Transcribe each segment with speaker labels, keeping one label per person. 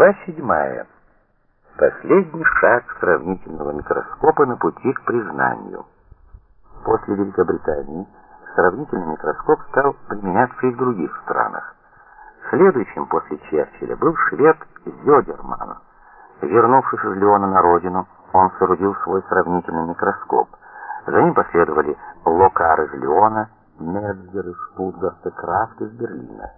Speaker 1: Глава седьмая. Последний шаг сравнительного микроскопа на пути к признанию. После Великобритании сравнительный микроскоп стал применяться и в других странах. Следующим после Черчилля был швед Зёдерман. Вернувшись из Леона на родину, он соорудил свой сравнительный микроскоп. За ним последовали Локар из Леона, Мецгер из Штутгарта, Крафт из Берлина.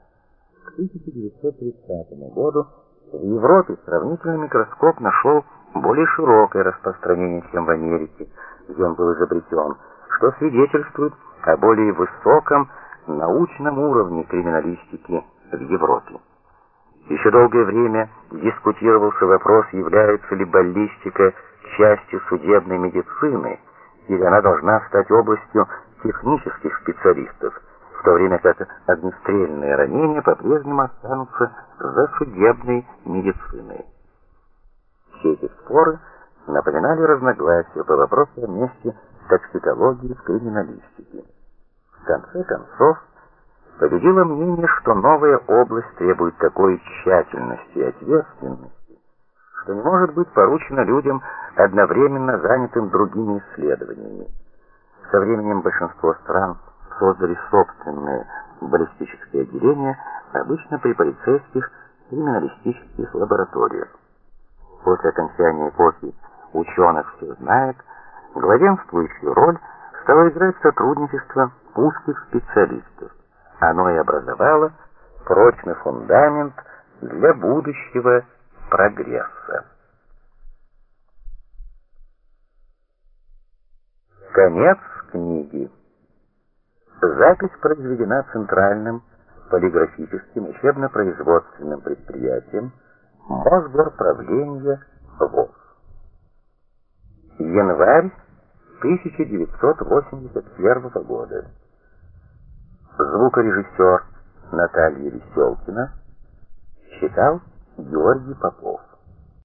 Speaker 1: К 1930 году в Европе сравнительный микроскоп нашел более широкое распространение, чем в Америке, где он был изобретен, что свидетельствует о более высоком научном уровне криминалистики в Европе. Еще долгое время дискутировался вопрос, является ли баллистика частью судебной медицины, или она должна стать областью технических специалистов, в то время как огнестрельные ранения по-прежнему останутся за судебной медициной. Все эти споры напоминали разногласия по вопросу о месте токсикологии в криминалистике. В конце концов, победило мнение, что новая область требует такой тщательности и ответственности, что не может быть поручена людям, одновременно занятым другими исследованиями. Со временем большинство стран создали собственные баллистические отделения, обычно при полицейских криминалистических лабораториях. После окончания эпохи ученых все знает, главенствующую роль стало играть сотрудничество узких специалистов. Оно и образовало прочный фундамент для будущего прогресса. Конец книги. Запись произведена Центральным полиграфическим учебно-производственным предприятием Мосгорправления ВОЗ. Январь 1981 года. Звукорежиссер Наталья Веселкина читал Георгий Попов.